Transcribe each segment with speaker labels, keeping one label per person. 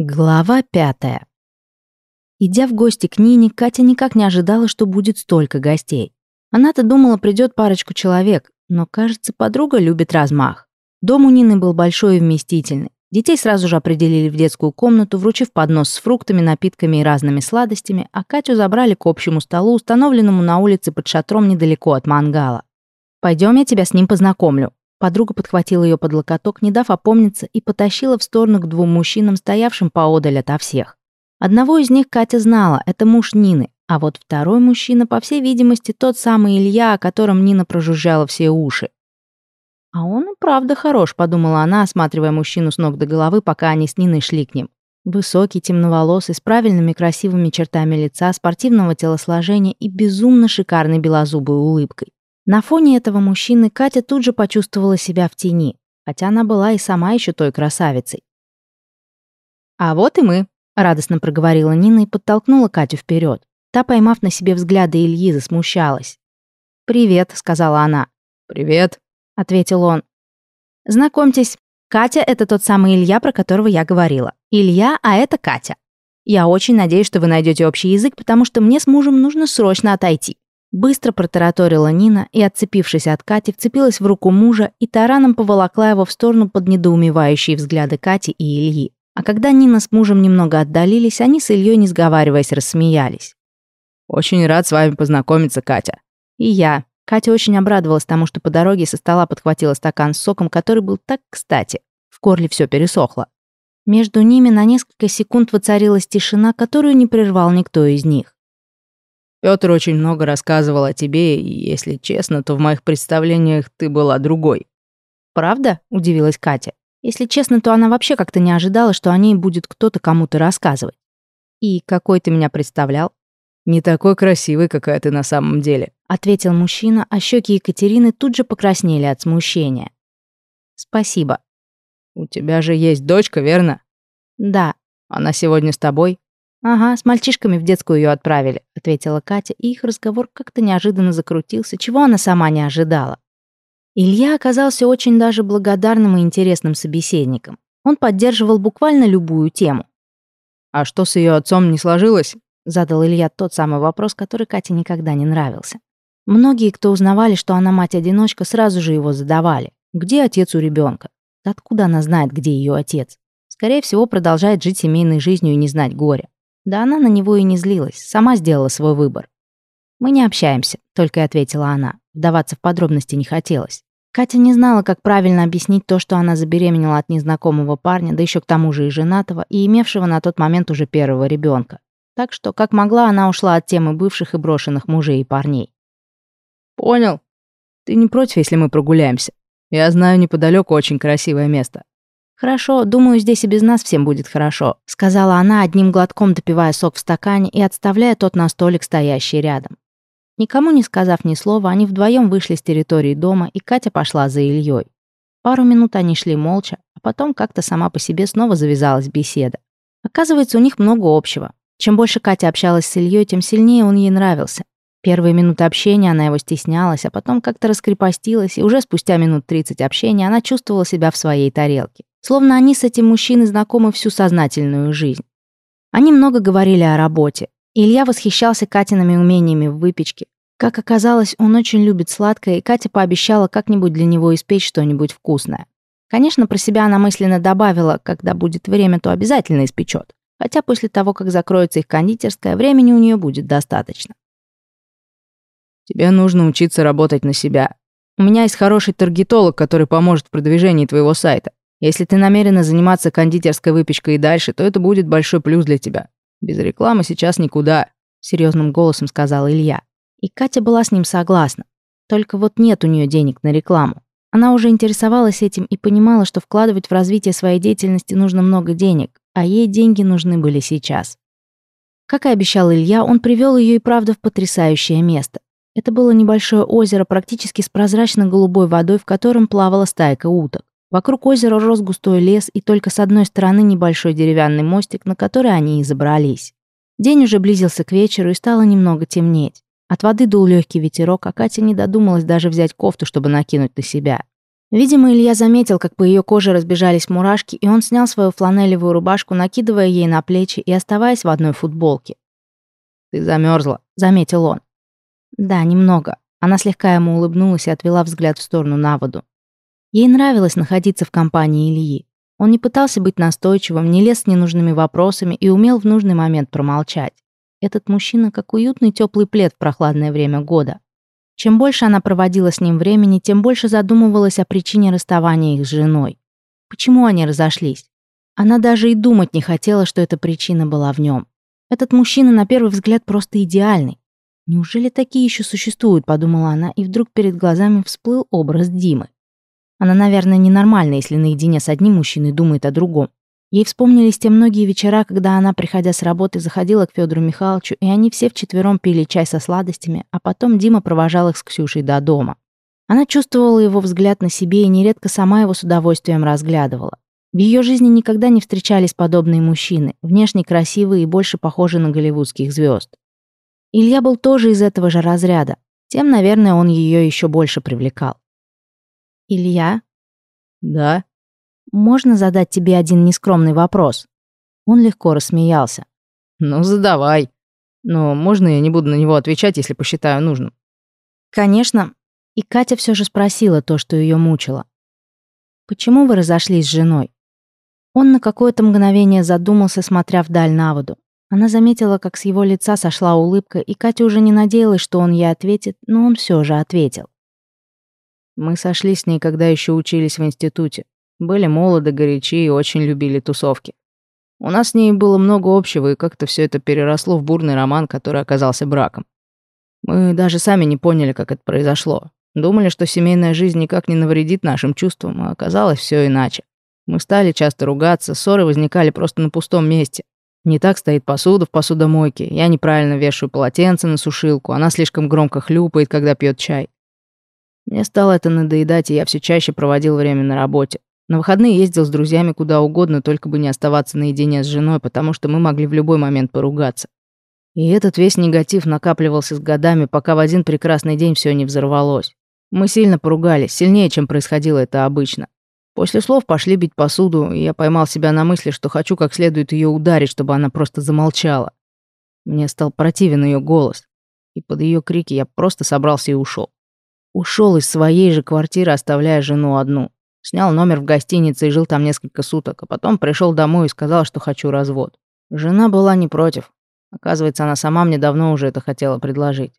Speaker 1: Глава пятая. Идя в гости к Нине, Катя никак не ожидала, что будет столько гостей. Она-то думала, придет парочку человек, но, кажется, подруга любит размах. Дом у Нины был большой и вместительный. Детей сразу же определили в детскую комнату, вручив поднос с фруктами, напитками и разными сладостями, а Катю забрали к общему столу, установленному на улице под шатром недалеко от мангала. «Пойдем, я тебя с ним познакомлю», Подруга подхватила ее под локоток, не дав опомниться, и потащила в сторону к двум мужчинам, стоявшим поодаль ото всех. Одного из них Катя знала, это муж Нины, а вот второй мужчина, по всей видимости, тот самый Илья, о котором Нина прожужжала все уши. «А он и правда хорош», — подумала она, осматривая мужчину с ног до головы, пока они с Ниной шли к ним. Высокий, темноволосый, с правильными красивыми чертами лица, спортивного телосложения и безумно шикарной белозубой улыбкой. На фоне этого мужчины Катя тут же почувствовала себя в тени, хотя она была и сама еще той красавицей. «А вот и мы», — радостно проговорила Нина и подтолкнула Катю вперед. Та, поймав на себе взгляды Ильи, засмущалась. «Привет», — сказала она.
Speaker 2: «Привет», —
Speaker 1: ответил он. «Знакомьтесь, Катя — это тот самый Илья, про которого я говорила. Илья, а это Катя. Я очень надеюсь, что вы найдете общий язык, потому что мне с мужем нужно срочно отойти. Быстро протараторила Нина и, отцепившись от Кати, вцепилась в руку мужа и тараном поволокла его в сторону под недоумевающие взгляды Кати и Ильи. А когда Нина с мужем немного отдалились, они с Ильей, не сговариваясь, рассмеялись.
Speaker 2: «Очень рад с вами познакомиться, Катя».
Speaker 1: «И я». Катя очень обрадовалась тому, что по дороге со стола подхватила стакан с соком, который был так кстати. В горле все пересохло. Между ними на несколько секунд воцарилась тишина, которую не прервал никто из них.
Speaker 2: Пётр очень много рассказывал о тебе, и, если честно, то в моих представлениях ты была другой».
Speaker 1: «Правда?» — удивилась Катя. Если честно, то она вообще как-то не ожидала, что о ней будет кто-то кому-то рассказывать. «И какой ты меня представлял?»
Speaker 2: «Не такой красивый, какая ты на самом деле», —
Speaker 1: ответил мужчина, а щеки Екатерины тут же покраснели от смущения. «Спасибо».
Speaker 2: «У тебя же есть дочка, верно?»
Speaker 1: «Да».
Speaker 2: «Она сегодня с тобой?»
Speaker 1: «Ага, с мальчишками в детскую ее отправили», — ответила Катя, и их разговор как-то неожиданно закрутился, чего она сама не ожидала. Илья оказался очень даже благодарным и интересным собеседником. Он поддерживал буквально любую тему.
Speaker 2: «А что с ее отцом не сложилось?» — задал Илья тот самый вопрос, который Кате никогда не нравился. Многие, кто узнавали, что она мать-одиночка, сразу же его задавали. Где отец у ребенка? Откуда она знает, где ее отец? Скорее всего, продолжает жить семейной жизнью и не знать горя. Да она на него и не злилась, сама сделала свой выбор. «Мы не общаемся», — только и ответила она. Вдаваться в подробности не хотелось. Катя не знала, как правильно объяснить то, что она забеременела от незнакомого парня, да еще к тому же и женатого, и имевшего на тот момент уже первого ребенка. Так что, как могла, она ушла от темы бывших и брошенных мужей и парней. «Понял. Ты не против, если мы прогуляемся? Я знаю неподалеку очень красивое место.
Speaker 1: «Хорошо, думаю, здесь и без нас всем будет хорошо», сказала она, одним глотком допивая сок в стакане и отставляя тот на столик, стоящий рядом. Никому не сказав ни слова, они вдвоем вышли с территории дома, и Катя пошла за Ильей. Пару минут они шли молча, а потом как-то сама по себе снова завязалась беседа. Оказывается, у них много общего. Чем больше Катя общалась с Ильей, тем сильнее он ей нравился. Первые минуты общения она его стеснялась, а потом как-то раскрепостилась, и уже спустя минут 30 общения она чувствовала себя в своей тарелке. Словно они с этим мужчиной знакомы всю сознательную жизнь. Они много говорили о работе. Илья восхищался Катиными умениями в выпечке. Как оказалось, он очень любит сладкое, и Катя пообещала как-нибудь для него испечь что-нибудь вкусное. Конечно, про себя она мысленно добавила, когда будет время, то обязательно испечет. Хотя после того, как закроется их кондитерская, времени у нее будет достаточно.
Speaker 2: «Тебе нужно учиться работать на себя. У меня есть хороший таргетолог, который поможет в продвижении твоего сайта. Если ты намерена заниматься кондитерской выпечкой и дальше, то это будет большой плюс для тебя. Без рекламы сейчас никуда», — серьезным голосом сказал Илья. И Катя была с ним согласна. Только вот нет у нее денег на рекламу. Она уже интересовалась этим и понимала, что вкладывать в развитие своей деятельности нужно много денег, а ей деньги нужны были сейчас. Как и обещал Илья, он привел ее и правда в потрясающее место. Это было небольшое озеро практически с прозрачно-голубой водой, в котором плавала стайка уток. Вокруг озера рос густой лес, и только с одной стороны небольшой деревянный мостик, на который они и забрались. День уже близился к вечеру, и стало немного темнеть. От воды дул легкий ветерок, а Катя не додумалась даже взять кофту, чтобы накинуть на себя.
Speaker 1: Видимо, Илья заметил, как по ее коже разбежались мурашки, и он снял свою фланелевую рубашку, накидывая ей на плечи и оставаясь в одной футболке.
Speaker 2: «Ты замерзла», —
Speaker 1: заметил он. «Да, немного». Она слегка ему улыбнулась и отвела взгляд в сторону на воду. Ей нравилось находиться в компании Ильи. Он не пытался быть настойчивым, не лез с ненужными вопросами и умел в нужный момент промолчать. Этот мужчина как уютный теплый плед в прохладное время года. Чем больше она проводила с ним времени, тем больше задумывалась о причине расставания их с женой. Почему они разошлись? Она даже и думать не хотела, что эта причина была в нем. Этот мужчина на первый взгляд просто идеальный. Неужели такие еще существуют, подумала она, и вдруг перед глазами всплыл образ Димы. Она, наверное, ненормальна, если наедине с одним мужчиной думает о другом. Ей вспомнились те многие вечера, когда она, приходя с работы, заходила к Федору Михайловичу, и они все вчетвером пили чай со сладостями, а потом Дима провожал их с Ксюшей до дома. Она чувствовала его взгляд на себе и нередко сама его с удовольствием разглядывала. В ее жизни никогда не встречались подобные мужчины, внешне красивые и больше похожие на голливудских звезд. Илья был тоже из этого же разряда, тем, наверное, он ее еще больше привлекал. «Илья?»
Speaker 2: «Да?»
Speaker 1: «Можно задать тебе один нескромный вопрос?» Он легко рассмеялся.
Speaker 2: «Ну, задавай. Но можно я не буду на него отвечать, если посчитаю нужным?»
Speaker 1: «Конечно». И Катя все же спросила то, что ее мучило. «Почему вы разошлись с женой?» Он на какое-то мгновение задумался, смотря вдаль на воду. Она заметила, как с его лица сошла улыбка, и Катя уже не надеялась, что он ей ответит, но он все же ответил.
Speaker 2: Мы сошлись с ней, когда еще учились в институте. Были молоды, горячи и очень любили тусовки. У нас с ней было много общего, и как-то все это переросло в бурный роман, который оказался браком. Мы даже сами не поняли, как это произошло. Думали, что семейная жизнь никак не навредит нашим чувствам, а оказалось все иначе. Мы стали часто ругаться, ссоры возникали просто на пустом месте. Не так стоит посуда в посудомойке, я неправильно вешаю полотенце на сушилку, она слишком громко хлюпает, когда пьет чай. Мне стало это надоедать, и я все чаще проводил время на работе. На выходные ездил с друзьями куда угодно, только бы не оставаться наедине с женой, потому что мы могли в любой момент поругаться. И этот весь негатив накапливался с годами, пока в один прекрасный день все не взорвалось. Мы сильно поругались, сильнее, чем происходило это обычно. После слов пошли бить посуду, и я поймал себя на мысли, что хочу как следует ее ударить, чтобы она просто замолчала. Мне стал противен ее голос, и под ее крики я просто собрался и ушел. Ушел из своей же квартиры, оставляя жену одну. Снял номер в гостинице и жил там несколько суток, а потом пришел домой и сказал, что хочу развод. Жена была не против. Оказывается, она сама мне давно уже это хотела предложить.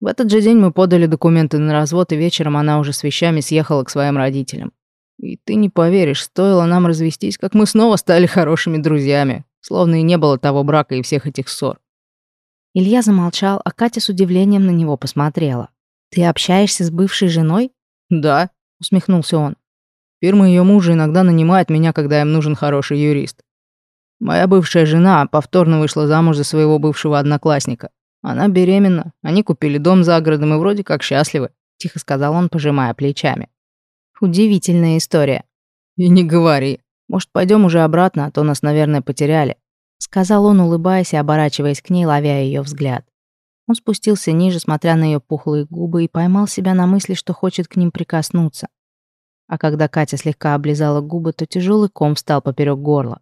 Speaker 2: В этот же день мы подали документы на развод, и вечером она уже с вещами съехала к своим родителям. И ты не поверишь, стоило нам развестись, как мы снова стали хорошими друзьями, словно и не было того брака и всех этих ссор.
Speaker 1: Илья замолчал, а Катя с удивлением на него посмотрела. «Ты общаешься с бывшей женой?»
Speaker 2: «Да», — усмехнулся он.
Speaker 1: Фирма
Speaker 2: ее мужа иногда нанимает меня, когда им нужен хороший юрист. Моя бывшая жена повторно вышла замуж за своего бывшего одноклассника. Она беременна, они купили дом за городом и вроде как счастливы», — тихо сказал он, пожимая плечами.
Speaker 1: «Удивительная история».
Speaker 2: «И не говори. Может, пойдем уже обратно, а то нас, наверное, потеряли», —
Speaker 1: сказал он, улыбаясь и оборачиваясь к ней, ловя ее взгляд. Он спустился ниже, смотря на ее пухлые губы, и поймал себя на мысли, что хочет к ним прикоснуться а когда Катя слегка облизала губы, то тяжелый ком встал поперек горла.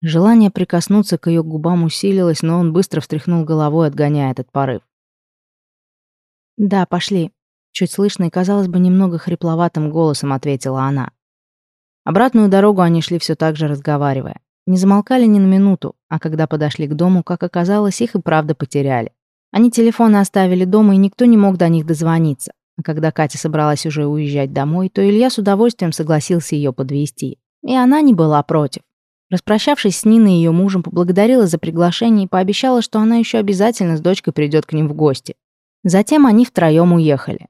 Speaker 1: Желание прикоснуться к ее губам усилилось, но он быстро встряхнул головой, отгоняя этот порыв. «Да, пошли», — чуть слышно и, казалось бы, немного хрипловатым голосом ответила она. Обратную дорогу они шли все так же, разговаривая. Не замолкали ни на минуту, а когда подошли к дому, как оказалось, их и правда потеряли. Они телефоны оставили дома, и никто не мог до них дозвониться. А когда Катя собралась уже уезжать домой, то Илья с удовольствием согласился ее подвести. И она не была против. Распрощавшись с Ниной и ее мужем, поблагодарила за приглашение и пообещала, что она еще обязательно с дочкой придет к ним в гости. Затем они втроем уехали.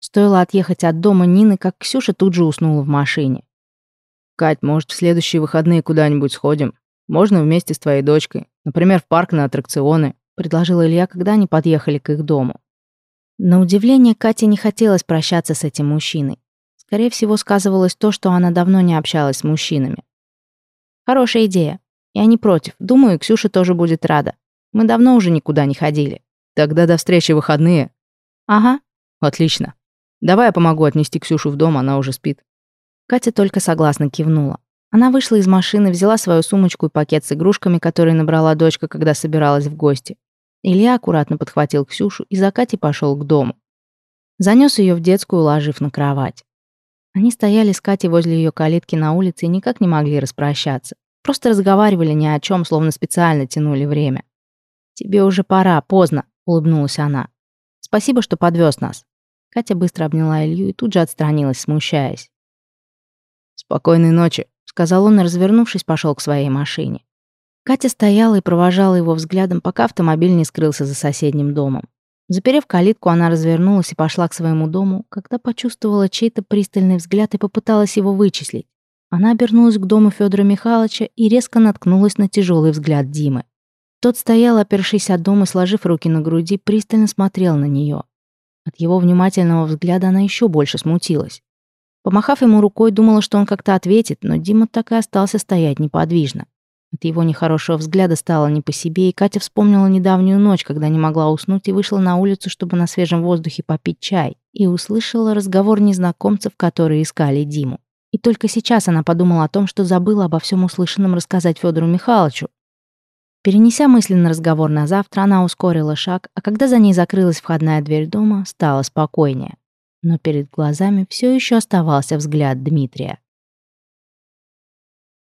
Speaker 1: Стоило отъехать от дома Нины, как Ксюша тут же уснула в машине.
Speaker 2: «Кать, может, в следующие выходные куда-нибудь сходим? Можно вместе с твоей дочкой. Например, в парк на аттракционы», — предложил Илья, когда они подъехали к их дому.
Speaker 1: На удивление Кате не хотелось прощаться с этим мужчиной. Скорее всего, сказывалось то, что она давно не общалась с мужчинами. Хорошая идея. Я не против. Думаю, Ксюша тоже будет рада. Мы давно уже никуда не ходили.
Speaker 2: Тогда до встречи в выходные.
Speaker 1: Ага.
Speaker 2: Отлично. Давай я помогу отнести Ксюшу в дом, она уже спит.
Speaker 1: Катя только согласно кивнула. Она вышла из машины, взяла свою сумочку и пакет с игрушками, которые набрала дочка, когда собиралась в гости. Илья аккуратно подхватил Ксюшу и за Катей пошел к дому. Занес ее в детскую, уложив на кровать. Они стояли с Катей возле ее калитки на улице и никак не могли распрощаться. Просто разговаривали ни о чем, словно специально тянули время. «Тебе уже пора, поздно», — улыбнулась она. «Спасибо, что подвез нас». Катя быстро обняла Илью и тут же отстранилась, смущаясь.
Speaker 2: «Спокойной ночи», —
Speaker 1: сказал он и, развернувшись, пошел к своей машине. Катя стояла и провожала его взглядом, пока автомобиль не скрылся за соседним домом. Заперев калитку, она развернулась и пошла к своему дому, когда почувствовала чей-то пристальный взгляд и попыталась его вычислить. Она обернулась к дому Федора Михайловича и резко наткнулась на тяжелый взгляд Димы. Тот стоял, опершись от дома, сложив руки на груди, пристально смотрел на нее. От его внимательного взгляда она еще больше смутилась. Помахав ему рукой, думала, что он как-то ответит, но Дима так и остался стоять неподвижно. От его нехорошего взгляда стало не по себе, и Катя вспомнила недавнюю ночь, когда не могла уснуть и вышла на улицу, чтобы на свежем воздухе попить чай, и услышала разговор незнакомцев, которые искали Диму. И только сейчас она подумала о том, что забыла обо всем услышанном рассказать Федору Михайловичу. Перенеся мысленный разговор на завтра, она ускорила шаг, а когда за ней закрылась входная дверь дома, стало спокойнее. Но перед глазами все еще оставался взгляд Дмитрия.